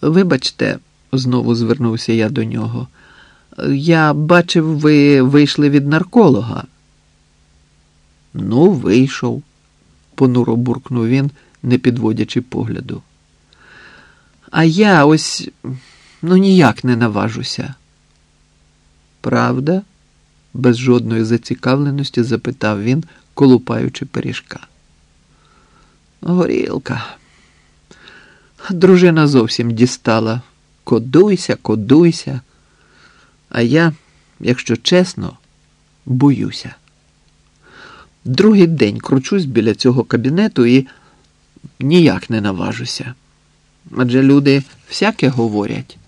Вибачте, знову звернувся я до нього. Я бачив, ви вийшли від нарколога. Ну, вийшов, понуро буркнув він, не підводячи погляду. А я ось ну ніяк не наважуся. Правда? без жодної зацікавленості запитав він, колупаючи пиріжка. Горілка. Дружина зовсім дістала. Кодуйся, кодуйся. А я, якщо чесно, боюся. Другий день кручусь біля цього кабінету і ніяк не наважуся. Адже люди всяке говорять.